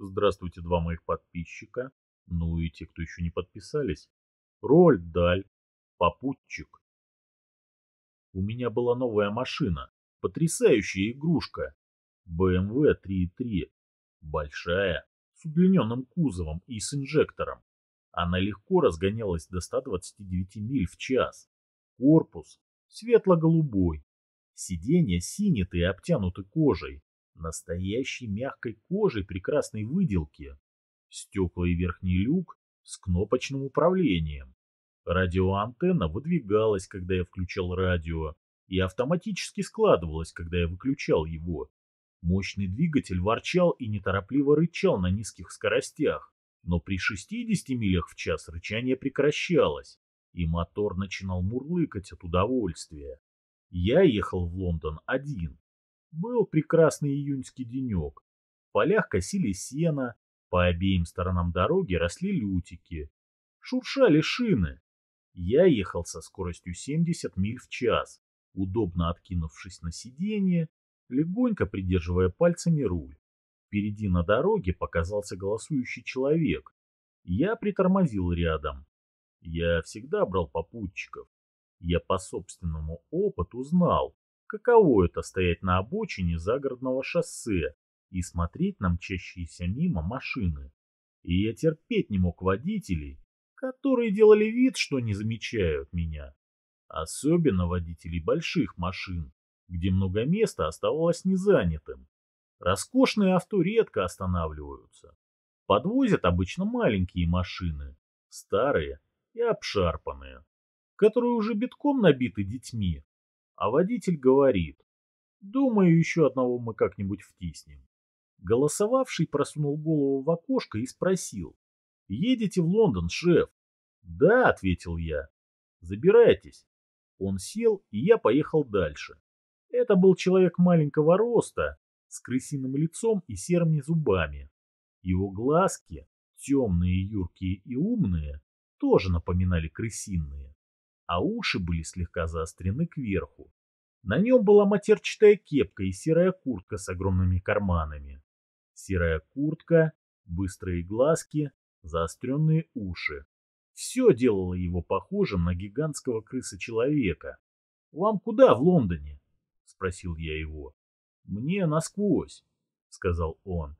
Здравствуйте, два моих подписчика. Ну и те, кто еще не подписались. Роль Даль. Попутчик. У меня была новая машина. Потрясающая игрушка. BMW 3.3. Большая, с удлиненным кузовом и с инжектором. Она легко разгонялась до 129 миль в час. Корпус светло-голубой. Сиденья синеты и обтянуты кожей. Настоящей мягкой кожей прекрасной выделки. Стекла и верхний люк с кнопочным управлением. Радиоантенна выдвигалась, когда я включал радио, и автоматически складывалась, когда я выключал его. Мощный двигатель ворчал и неторопливо рычал на низких скоростях, но при 60 милях в час рычание прекращалось, и мотор начинал мурлыкать от удовольствия. Я ехал в Лондон один. Был прекрасный июньский денек. В полях косили сено, по обеим сторонам дороги росли лютики. Шуршали шины. Я ехал со скоростью 70 миль в час, удобно откинувшись на сиденье легонько придерживая пальцами руль. Впереди на дороге показался голосующий человек. Я притормозил рядом. Я всегда брал попутчиков. Я по собственному опыту знал, каково это стоять на обочине загородного шоссе и смотреть на мчащиеся мимо машины. И я терпеть не мог водителей, которые делали вид, что не замечают меня. Особенно водителей больших машин, где много места оставалось незанятым. Роскошные авто редко останавливаются. Подвозят обычно маленькие машины, старые и обшарпанные, которые уже битком набиты детьми. А водитель говорит, думаю, еще одного мы как-нибудь втиснем. Голосовавший просунул голову в окошко и спросил, едете в Лондон, шеф? Да, ответил я. Забирайтесь. Он сел, и я поехал дальше. Это был человек маленького роста, с крысиным лицом и серыми зубами. Его глазки, темные, юркие и умные, тоже напоминали крысиные, а уши были слегка заострены кверху. На нем была матерчатая кепка и серая куртка с огромными карманами. Серая куртка, быстрые глазки, заостренные уши. Все делало его похожим на гигантского крыса-человека. «Вам куда в Лондоне?» спросил я его. Мне насквозь, сказал он.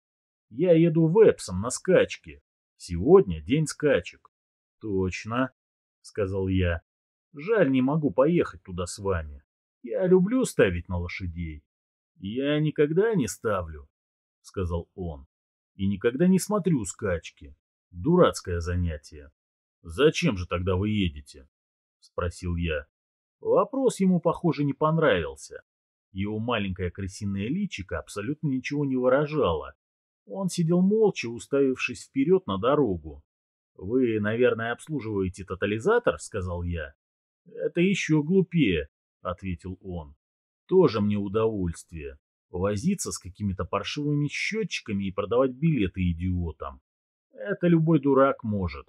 Я еду в Эпсом на скачке. Сегодня день скачек. Точно, сказал я. Жаль, не могу поехать туда с вами. Я люблю ставить на лошадей. Я никогда не ставлю, сказал он. И никогда не смотрю скачки. Дурацкое занятие. Зачем же тогда вы едете? Спросил я. Вопрос ему, похоже, не понравился. Его маленькое крысиное личико абсолютно ничего не выражало. Он сидел молча, уставившись вперед на дорогу. «Вы, наверное, обслуживаете тотализатор?» — сказал я. «Это еще глупее», — ответил он. «Тоже мне удовольствие. Возиться с какими-то паршивыми счетчиками и продавать билеты идиотам. Это любой дурак может».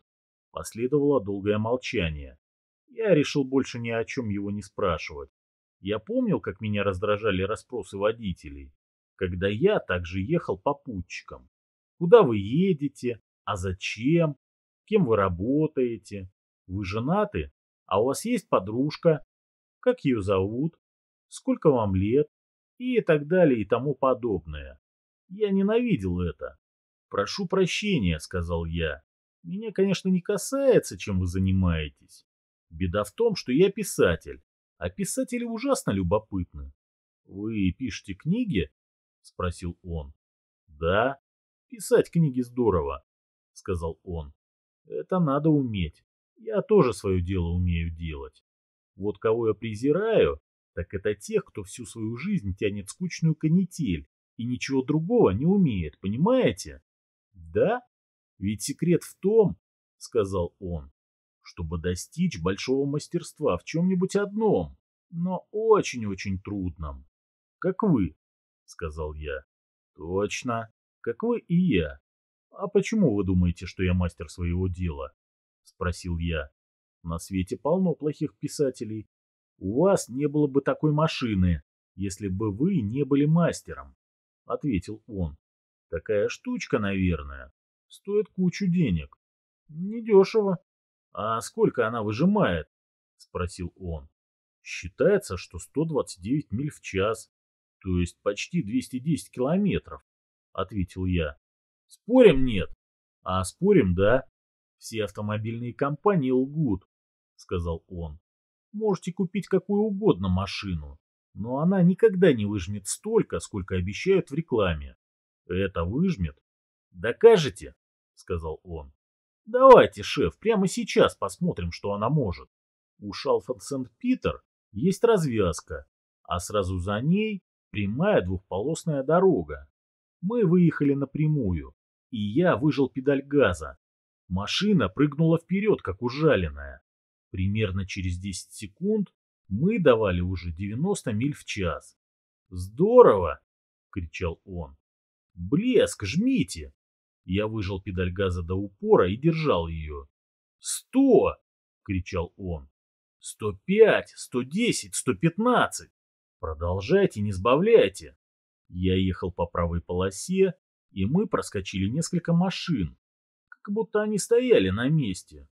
Последовало долгое молчание. Я решил больше ни о чем его не спрашивать. Я помнил, как меня раздражали расспросы водителей, когда я также ехал попутчиком. Куда вы едете? А зачем? Кем вы работаете? Вы женаты? А у вас есть подружка? Как ее зовут? Сколько вам лет? И так далее и тому подобное. Я ненавидел это. Прошу прощения, сказал я. Меня, конечно, не касается, чем вы занимаетесь. Беда в том, что я писатель, а писатели ужасно любопытны. Вы пишете книги? Спросил он. Да, писать книги здорово, сказал он. Это надо уметь. Я тоже свое дело умею делать. Вот кого я презираю, так это тех, кто всю свою жизнь тянет скучную канитель и ничего другого не умеет, понимаете? Да? Ведь секрет в том, сказал он, чтобы достичь большого мастерства в чем-нибудь одном, но очень-очень трудном. Как вы, сказал я. Точно, как вы и я. А почему вы думаете, что я мастер своего дела? Спросил я. На свете полно плохих писателей. У вас не было бы такой машины, если бы вы не были мастером, ответил он. Такая штучка, наверное, стоит кучу денег. Недешево. А сколько она выжимает? Спросил он. Считается, что 129 миль в час, то есть почти 210 километров, ответил я. Спорим нет? А спорим да. Все автомобильные компании лгут, сказал он. Можете купить какую угодно машину, но она никогда не выжмет столько, сколько обещают в рекламе. Это выжмет? Докажете? сказал он. Давайте, шеф, прямо сейчас посмотрим, что она может. У Шалфорд Сент-Питер есть развязка, а сразу за ней прямая двухполосная дорога. Мы выехали напрямую, и я выжал педаль газа. Машина прыгнула вперед, как ужаленная. Примерно через 10 секунд мы давали уже 90 миль в час. «Здорово!» — кричал он. «Блеск, жмите!» Я выжал педаль газа до упора и держал ее. «Сто!» — кричал он. «Сто пять! Сто десять! Сто пятнадцать!» «Продолжайте, не сбавляйте!» Я ехал по правой полосе, и мы проскочили несколько машин, как будто они стояли на месте.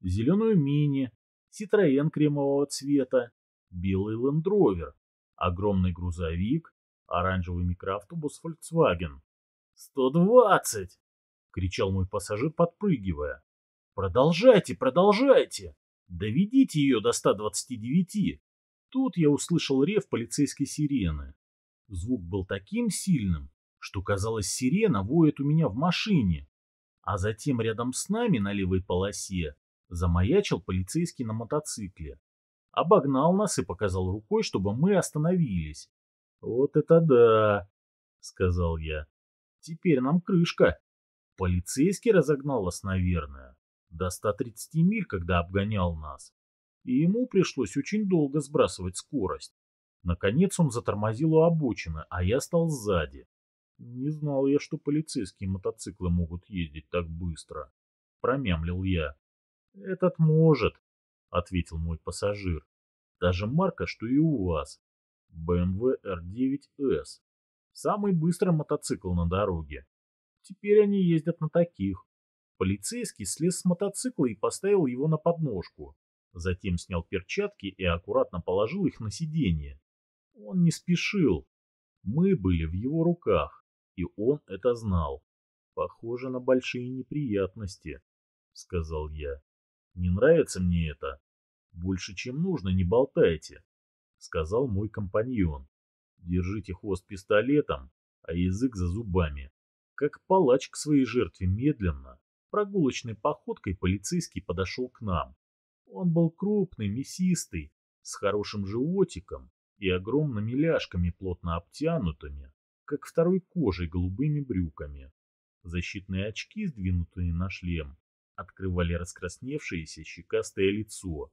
Зеленую мини, Citroёn кремового цвета, белый Rover, огромный грузовик, оранжевый микроавтобус Volkswagen. «Сто двадцать!» — кричал мой пассажир, подпрыгивая. «Продолжайте, продолжайте! Доведите ее до 129!» Тут я услышал рев полицейской сирены. Звук был таким сильным, что казалось, сирена воет у меня в машине. А затем рядом с нами на левой полосе замаячил полицейский на мотоцикле. Обогнал нас и показал рукой, чтобы мы остановились. «Вот это да!» — сказал я. «Теперь нам крышка!» Полицейский разогнал нас, наверное, до 130 миль, когда обгонял нас. И ему пришлось очень долго сбрасывать скорость. Наконец он затормозил у обочины, а я стал сзади. Не знал я, что полицейские мотоциклы могут ездить так быстро. Промямлил я. Этот может, ответил мой пассажир. Та же марка, что и у вас. BMW R9S. Самый быстрый мотоцикл на дороге. Теперь они ездят на таких. Полицейский слез с мотоцикла и поставил его на подножку. Затем снял перчатки и аккуратно положил их на сиденье. Он не спешил. Мы были в его руках, и он это знал. Похоже на большие неприятности, сказал я. Не нравится мне это. Больше, чем нужно, не болтайте, сказал мой компаньон. Держите хвост пистолетом, а язык за зубами. Как палач к своей жертве медленно, прогулочной походкой полицейский подошел к нам. Он был крупный, мясистый, с хорошим животиком и огромными ляжками, плотно обтянутыми, как второй кожей голубыми брюками. Защитные очки, сдвинутые на шлем, открывали раскрасневшееся щекастое лицо.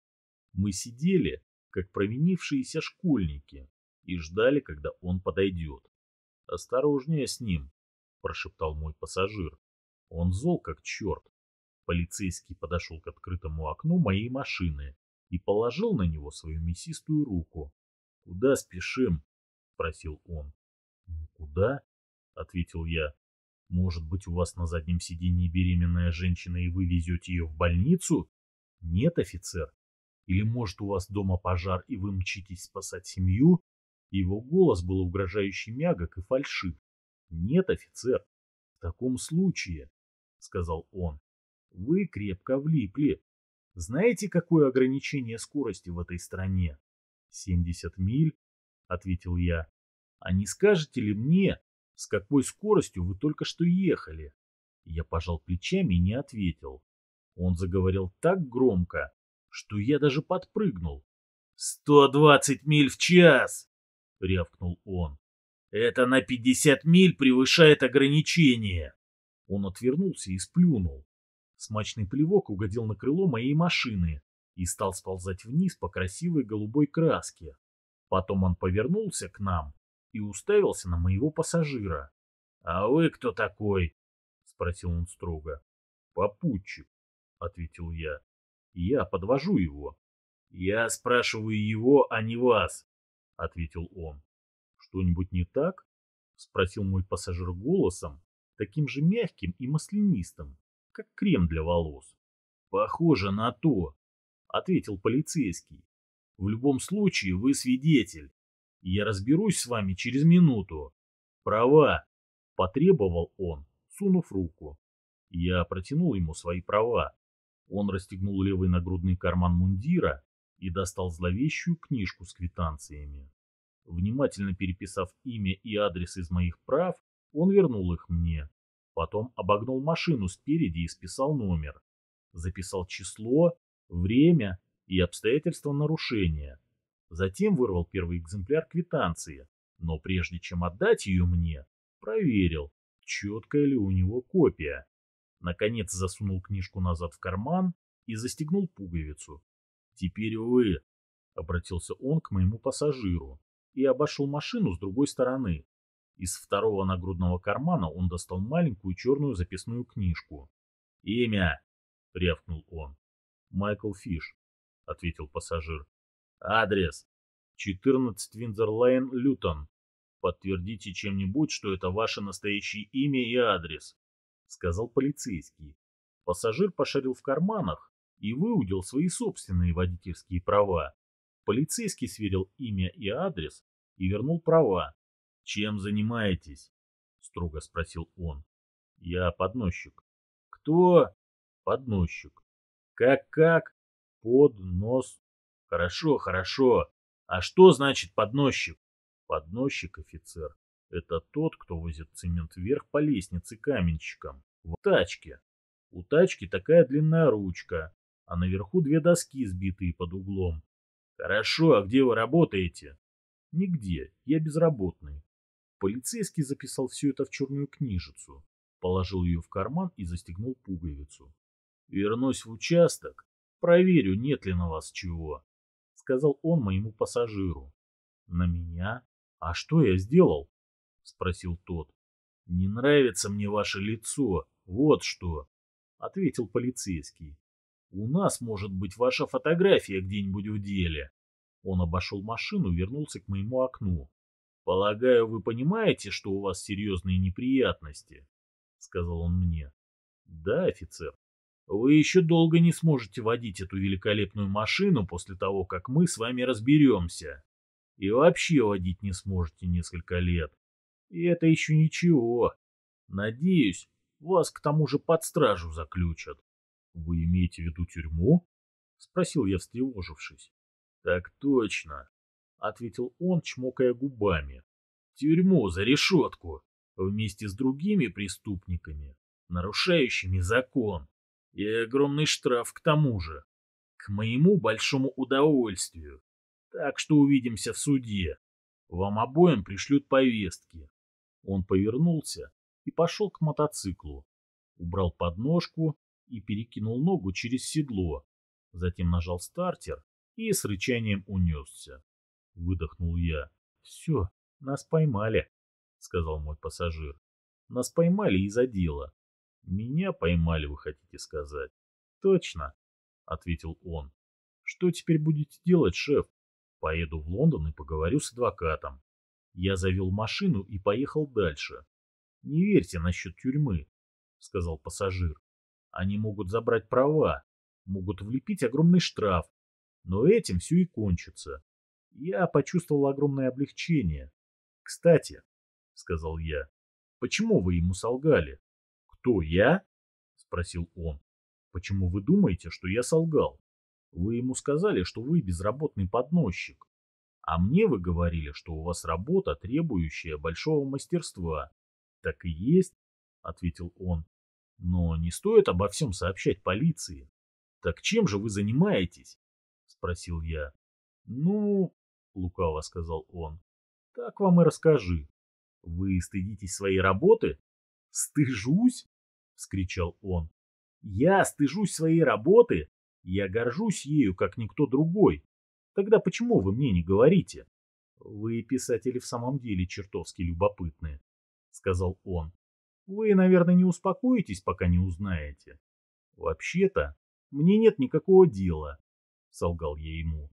Мы сидели, как провинившиеся школьники, и ждали, когда он подойдет. «Осторожнее с ним», — прошептал мой пассажир. «Он зол, как черт». Полицейский подошел к открытому окну моей машины и положил на него свою мясистую руку. «Куда спешим?» — спросил он. «Куда?» — ответил я. «Может быть, у вас на заднем сиденье беременная женщина, и вы везете ее в больницу?» «Нет, офицер. Или, может, у вас дома пожар, и вы мчитесь спасать семью?» Его голос был угрожающе мягок и фальшив. «Нет, офицер, в таком случае, — сказал он, — вы крепко влипли. Знаете, какое ограничение скорости в этой стране? Семьдесят миль, — ответил я. А не скажете ли мне, с какой скоростью вы только что ехали? Я пожал плечами и не ответил. Он заговорил так громко, что я даже подпрыгнул. «Сто двадцать миль в час!» — рявкнул он. Это на 50 миль превышает ограничение. Он отвернулся и сплюнул. Смачный плевок угодил на крыло моей машины и стал сползать вниз по красивой голубой краске. Потом он повернулся к нам и уставился на моего пассажира. «А вы кто такой?» — спросил он строго. «Попутчик», — ответил я. «Я подвожу его». «Я спрашиваю его, а не вас», — ответил он. «Что-нибудь не так?» — спросил мой пассажир голосом, таким же мягким и маслянистым, как крем для волос. Похоже на то, ответил полицейский. В любом случае вы свидетель. Я разберусь с вами через минуту. Права, потребовал он, сунув руку. Я протянул ему свои права. Он расстегнул левый нагрудный карман мундира и достал зловещую книжку с квитанциями. Внимательно переписав имя и адрес из моих прав, он вернул их мне. Потом обогнул машину спереди и списал номер. Записал число, время и обстоятельства нарушения. Затем вырвал первый экземпляр квитанции, но прежде чем отдать ее мне, проверил, четкая ли у него копия. Наконец засунул книжку назад в карман и застегнул пуговицу. «Теперь вы», — обратился он к моему пассажиру и обошел машину с другой стороны. Из второго нагрудного кармана он достал маленькую черную записную книжку. «Имя!» — рявкнул он. «Майкл Фиш», — ответил пассажир. «Адрес. 14 Виндзор Лейн, Лютон. Подтвердите чем-нибудь, что это ваше настоящее имя и адрес», — сказал полицейский. Пассажир пошарил в карманах и выудил свои собственные водительские права. Полицейский сверил имя и адрес и вернул права. «Чем занимаетесь?» — строго спросил он. «Я подносчик». «Кто?» «Подносчик». «Как-как?» «Поднос». «Хорошо, хорошо. А что значит подносчик?» «Подносчик, офицер. Это тот, кто возит цемент вверх по лестнице каменщикам. В тачке. У тачки такая длинная ручка, а наверху две доски, сбитые под углом. Хорошо, а где вы работаете? Нигде, я безработный. Полицейский записал все это в черную книжицу, положил ее в карман и застегнул пуговицу. Вернусь в участок, проверю, нет ли на вас чего, сказал он моему пассажиру. На меня? А что я сделал? спросил тот. Не нравится мне ваше лицо, вот что, ответил полицейский. У нас может быть ваша фотография где-нибудь в деле. Он обошел машину, вернулся к моему окну. Полагаю, вы понимаете, что у вас серьезные неприятности, сказал он мне. Да, офицер. Вы еще долго не сможете водить эту великолепную машину после того, как мы с вами разберемся. И вообще водить не сможете несколько лет. И это еще ничего. Надеюсь, вас к тому же под стражу заключат. Вы имеете в виду тюрьму? Спросил я, встревожившись. Так точно, ответил он, чмокая губами. Тюрьму за решетку, вместе с другими преступниками, нарушающими закон. И огромный штраф к тому же. К моему большому удовольствию. Так что увидимся в суде. Вам обоим пришлют повестки. Он повернулся и пошел к мотоциклу. Убрал подножку и перекинул ногу через седло. Затем нажал стартер и с рычанием унесся. Выдохнул я. «Все, нас поймали», — сказал мой пассажир. «Нас поймали из-за дела». «Меня поймали, вы хотите сказать?» «Точно», — ответил он. «Что теперь будете делать, шеф?» «Поеду в Лондон и поговорю с адвокатом». Я завел машину и поехал дальше. «Не верьте насчет тюрьмы», — сказал пассажир. Они могут забрать права, могут влепить огромный штраф, но этим все и кончится. Я почувствовал огромное облегчение. «Кстати», — сказал я, — «почему вы ему солгали?» «Кто, я?» — спросил он. «Почему вы думаете, что я солгал? Вы ему сказали, что вы безработный подносчик. А мне вы говорили, что у вас работа, требующая большого мастерства. Так и есть, — ответил он. Но не стоит обо всем сообщать полиции. Так чем же вы занимаетесь? Спросил я. Ну, лукаво сказал он. Так вам и расскажи. Вы стыдитесь своей работы? Стыжусь? Вскричал он. Я стыжусь своей работы? Я горжусь ею, как никто другой. Тогда почему вы мне не говорите? Вы, писатели, в самом деле чертовски любопытные, сказал он. Вы, наверное, не успокоитесь, пока не узнаете. Вообще-то, мне нет никакого дела, солгал я ему.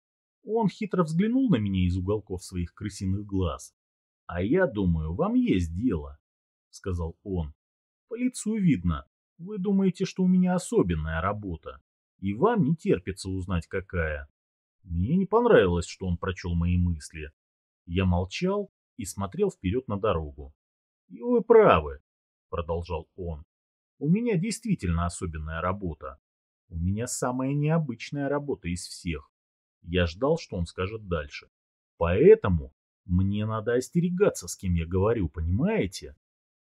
Он хитро взглянул на меня из уголков своих крысиных глаз. А я думаю, вам есть дело, сказал он. По лицу видно. Вы думаете, что у меня особенная работа. И вам не терпится узнать, какая. Мне не понравилось, что он прочел мои мысли. Я молчал и смотрел вперед на дорогу. И вы правы, продолжал он. У меня действительно особенная работа. У меня самая необычная работа из всех. Я ждал, что он скажет дальше. Поэтому мне надо остерегаться, с кем я говорю, понимаете?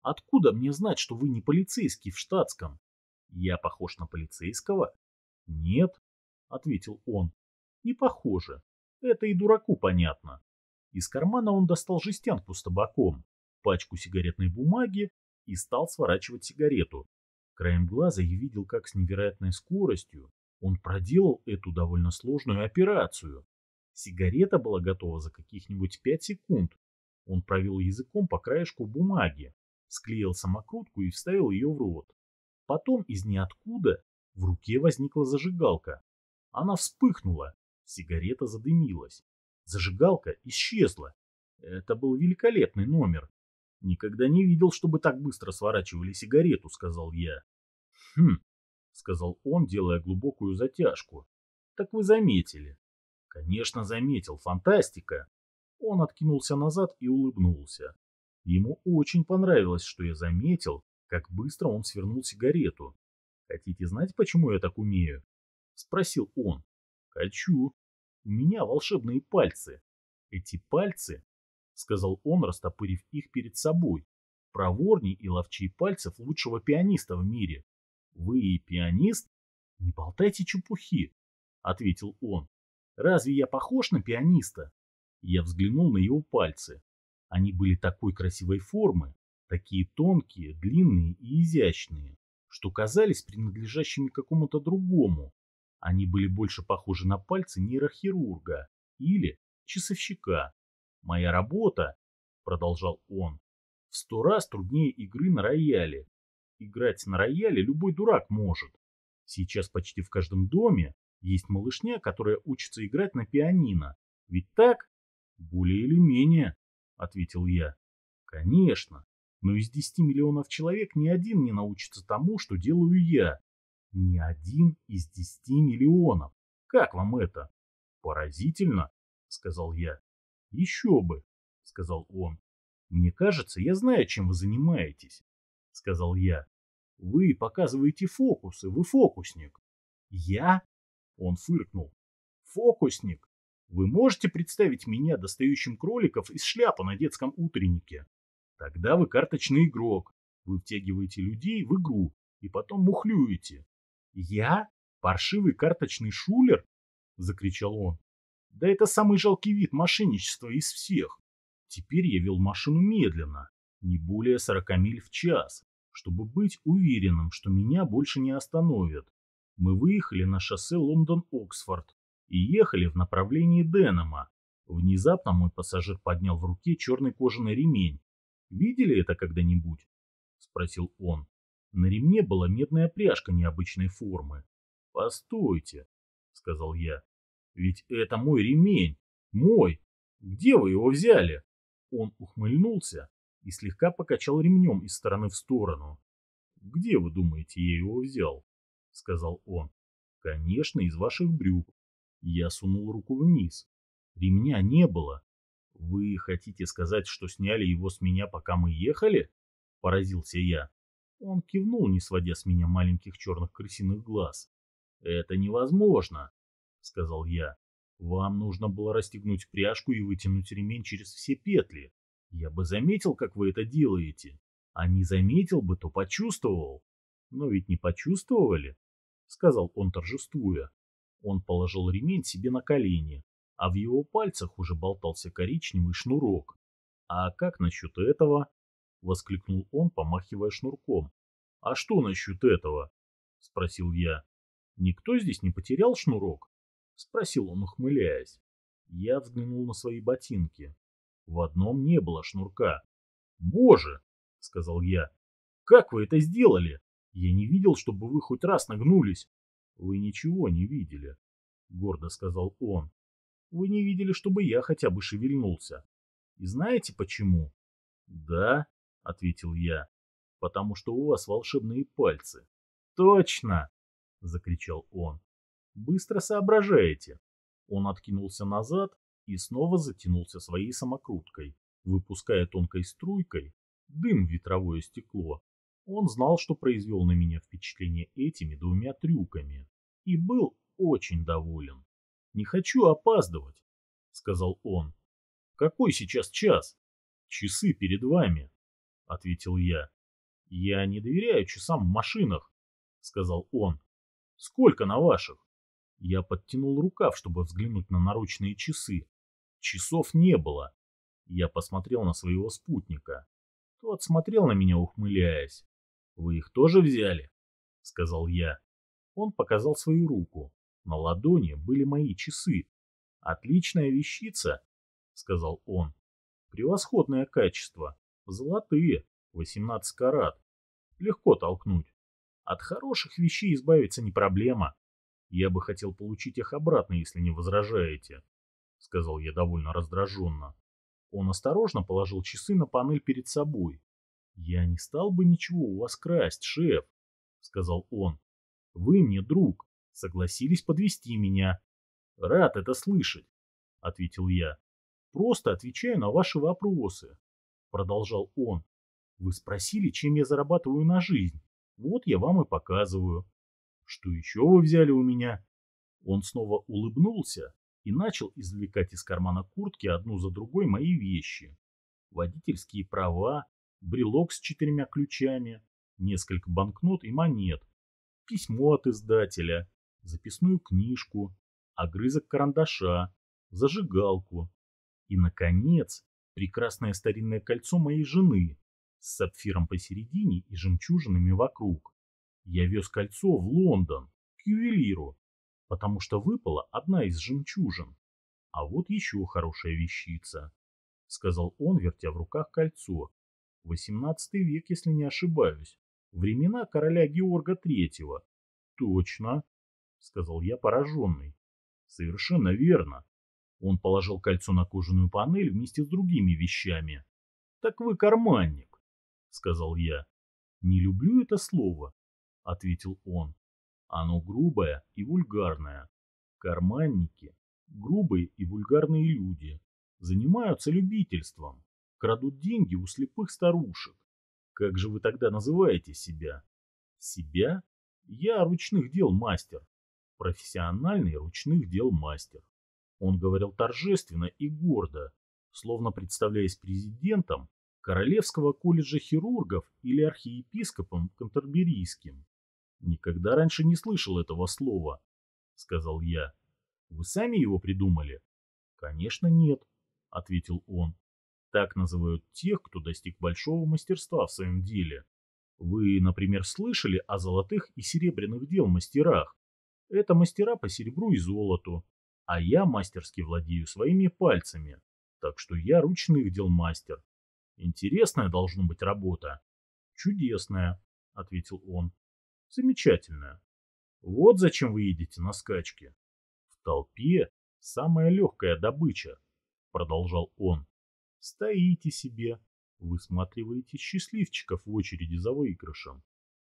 Откуда мне знать, что вы не полицейский в штатском? Я похож на полицейского? Нет, ответил он. Не похоже. Это и дураку понятно. Из кармана он достал жестянку с табаком, пачку сигаретной бумаги и стал сворачивать сигарету. Краем глаза я видел, как с невероятной скоростью он проделал эту довольно сложную операцию. Сигарета была готова за каких-нибудь пять секунд. Он провел языком по краешку бумаги, склеил самокрутку и вставил ее в рот. Потом из ниоткуда в руке возникла зажигалка. Она вспыхнула, сигарета задымилась. Зажигалка исчезла. Это был великолепный номер. Никогда не видел, чтобы так быстро сворачивали сигарету, сказал я. Хм, сказал он, делая глубокую затяжку. Так вы заметили. Конечно, заметил. Фантастика. Он откинулся назад и улыбнулся. Ему очень понравилось, что я заметил, как быстро он свернул сигарету. Хотите знать, почему я так умею? Спросил он. Хочу. У меня волшебные пальцы. Эти пальцы, сказал он, растопырив их перед собой, проворней и ловчей пальцев лучшего пианиста в мире. Вы и пианист? Не болтайте чепухи, ответил он. Разве я похож на пианиста? Я взглянул на его пальцы. Они были такой красивой формы, такие тонкие, длинные и изящные, что казались принадлежащими какому-то другому, они были больше похожи на пальцы нейрохирурга или часовщика. Моя работа, продолжал он, в сто раз труднее игры на рояле. Играть на рояле любой дурак может. Сейчас почти в каждом доме есть малышня, которая учится играть на пианино. Ведь так? Более или менее, ответил я. Конечно, но из 10 миллионов человек ни один не научится тому, что делаю я. Ни один из десяти миллионов. Как вам это? Поразительно, сказал я. Еще бы, сказал он. Мне кажется, я знаю, чем вы занимаетесь, сказал я. Вы показываете фокусы, вы фокусник. Я? Он фыркнул. Фокусник? Вы можете представить меня достающим кроликов из шляпы на детском утреннике? Тогда вы карточный игрок. Вы втягиваете людей в игру и потом мухлюете. «Я? Паршивый карточный шулер?» — закричал он. «Да это самый жалкий вид мошенничества из всех. Теперь я вел машину медленно, не более 40 миль в час, чтобы быть уверенным, что меня больше не остановят. Мы выехали на шоссе Лондон-Оксфорд и ехали в направлении Денема. Внезапно мой пассажир поднял в руке черный кожаный ремень. «Видели это когда-нибудь?» — спросил он. На ремне была медная пряжка необычной формы. «Постойте», — сказал я, — «ведь это мой ремень, мой. Где вы его взяли?» Он ухмыльнулся и слегка покачал ремнем из стороны в сторону. «Где, вы думаете, я его взял?» — сказал он. «Конечно, из ваших брюк». Я сунул руку вниз. Ремня не было. «Вы хотите сказать, что сняли его с меня, пока мы ехали?» — поразился я. Он кивнул, не сводя с меня маленьких черных крысиных глаз. «Это невозможно», — сказал я. «Вам нужно было расстегнуть пряжку и вытянуть ремень через все петли. Я бы заметил, как вы это делаете. А не заметил бы, то почувствовал. Но ведь не почувствовали», — сказал он, торжествуя. Он положил ремень себе на колени, а в его пальцах уже болтался коричневый шнурок. «А как насчет этого?» воскликнул он, помахивая шнурком. А что насчет этого? спросил я. Никто здесь не потерял шнурок? спросил он, ухмыляясь. Я взглянул на свои ботинки. В одном не было шнурка. Боже, сказал я. Как вы это сделали? Я не видел, чтобы вы хоть раз нагнулись. Вы ничего не видели, гордо сказал он. Вы не видели, чтобы я хотя бы шевельнулся. И знаете почему? Да, ответил я. потому что у вас волшебные пальцы. Точно! Закричал он. Быстро соображаете. Он откинулся назад и снова затянулся своей самокруткой, выпуская тонкой струйкой дым в ветровое стекло. Он знал, что произвел на меня впечатление этими двумя трюками, и был очень доволен. «Не хочу опаздывать», — сказал он. «Какой сейчас час?» «Часы перед вами», — ответил я. «Я не доверяю часам в машинах», — сказал он. «Сколько на ваших?» Я подтянул рукав, чтобы взглянуть на наручные часы. Часов не было. Я посмотрел на своего спутника. Тот смотрел на меня, ухмыляясь. «Вы их тоже взяли?» — сказал я. Он показал свою руку. На ладони были мои часы. «Отличная вещица», — сказал он. «Превосходное качество. Золотые, 18 карат. Легко толкнуть. От хороших вещей избавиться не проблема. Я бы хотел получить их обратно, если не возражаете», — сказал я довольно раздраженно. Он осторожно положил часы на панель перед собой. «Я не стал бы ничего у вас красть, шеф», — сказал он. «Вы мне друг, согласились подвести меня». «Рад это слышать», — ответил я. «Просто отвечаю на ваши вопросы», — продолжал он. «Вы спросили, чем я зарабатываю на жизнь. Вот я вам и показываю. Что еще вы взяли у меня?» Он снова улыбнулся и начал извлекать из кармана куртки одну за другой мои вещи. Водительские права, брелок с четырьмя ключами, несколько банкнот и монет, письмо от издателя, записную книжку, огрызок карандаша, зажигалку и, наконец, прекрасное старинное кольцо моей жены с сапфиром посередине и жемчужинами вокруг. Я вез кольцо в Лондон, к ювелиру, потому что выпала одна из жемчужин. А вот еще хорошая вещица, — сказал он, вертя в руках кольцо. Восемнадцатый век, если не ошибаюсь. Времена короля Георга Третьего. Точно, — сказал я пораженный. Совершенно верно. Он положил кольцо на кожаную панель вместе с другими вещами. Так вы карманник, — сказал я. Не люблю это слово, — ответил он. Оно грубое и вульгарное. Карманники – грубые и вульгарные люди. Занимаются любительством. Крадут деньги у слепых старушек. Как же вы тогда называете себя? Себя? Я ручных дел мастер. Профессиональный ручных дел мастер. Он говорил торжественно и гордо, словно представляясь президентом Королевского колледжа хирургов или архиепископом Кантерберийским. Никогда раньше не слышал этого слова, сказал я. Вы сами его придумали? Конечно, нет, ответил он. Так называют тех, кто достиг большого мастерства в своем деле. Вы, например, слышали о золотых и серебряных дел мастерах? Это мастера по серебру и золоту, а я мастерски владею своими пальцами, так что я ручных дел мастер. Интересная должна быть работа. Чудесная, ответил он. Замечательная. Вот зачем вы едете на скачки. В толпе самая легкая добыча, продолжал он. Стоите себе, высматриваете счастливчиков в очереди за выигрышем.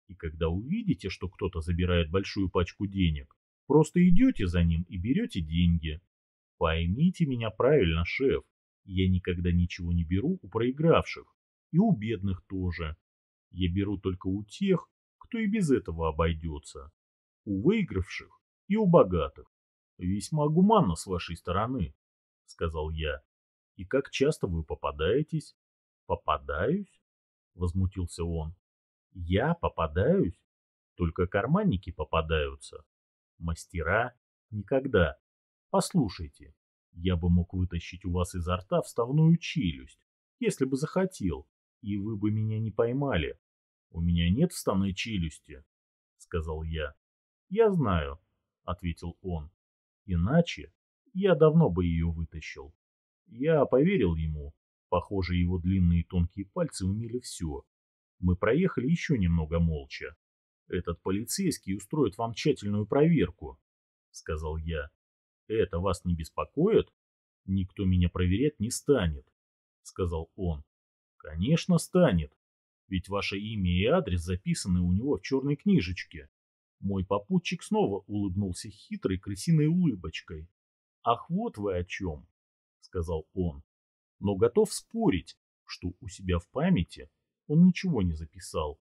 И когда увидите, что кто-то забирает большую пачку денег, просто идете за ним и берете деньги. Поймите меня правильно, шеф, я никогда ничего не беру у проигравших, и у бедных тоже. Я беру только у тех, кто и без этого обойдется. У выигравших и у богатых. Весьма гуманно с вашей стороны, сказал я. И как часто вы попадаетесь? Попадаюсь? Возмутился он. Я попадаюсь? Только карманники попадаются. Мастера? Никогда. Послушайте, я бы мог вытащить у вас изо рта вставную челюсть, если бы захотел, и вы бы меня не поймали. «У меня нет вставной челюсти», — сказал я. «Я знаю», — ответил он. «Иначе я давно бы ее вытащил». Я поверил ему. Похоже, его длинные тонкие пальцы умели все. Мы проехали еще немного молча. «Этот полицейский устроит вам тщательную проверку», — сказал я. «Это вас не беспокоит?» «Никто меня проверять не станет», — сказал он. «Конечно, станет. Ведь ваше имя и адрес записаны у него в черной книжечке. Мой попутчик снова улыбнулся хитрой крысиной улыбочкой. «Ах, вот вы о чем!» — сказал он. «Но готов спорить, что у себя в памяти он ничего не записал.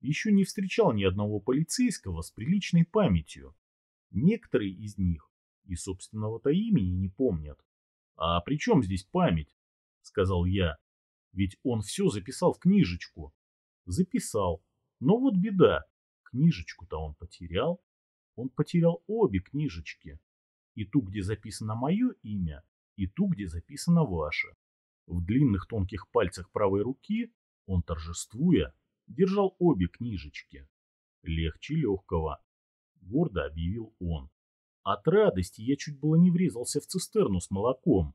Еще не встречал ни одного полицейского с приличной памятью. Некоторые из них и собственного-то имени не помнят. «А при чем здесь память?» — сказал я. «Ведь он все записал в книжечку». «Записал. Но вот беда. Книжечку-то он потерял. Он потерял обе книжечки. И ту, где записано мое имя, и ту, где записано ваше. В длинных тонких пальцах правой руки он, торжествуя, держал обе книжечки. Легче легкого, гордо объявил он. От радости я чуть было не врезался в цистерну с молоком.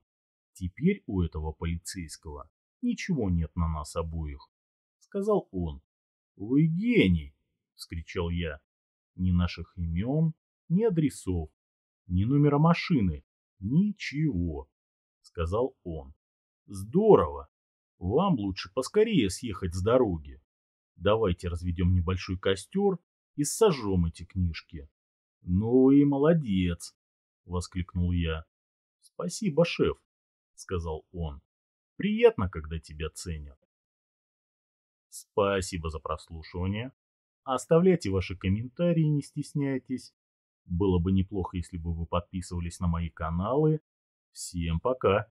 Теперь у этого полицейского ничего нет на нас обоих, сказал он. Вы гений, вскричал я. Ни наших имен, ни адресов, ни номера машины, ничего, сказал он. Здорово. Вам лучше поскорее съехать с дороги. Давайте разведем небольшой костер и сожжем эти книжки. Ну и молодец, воскликнул я. Спасибо, шеф, сказал он. Приятно, когда тебя ценят. Спасибо за прослушивание. Оставляйте ваши комментарии, не стесняйтесь. Было бы неплохо, если бы вы подписывались на мои каналы. Всем пока.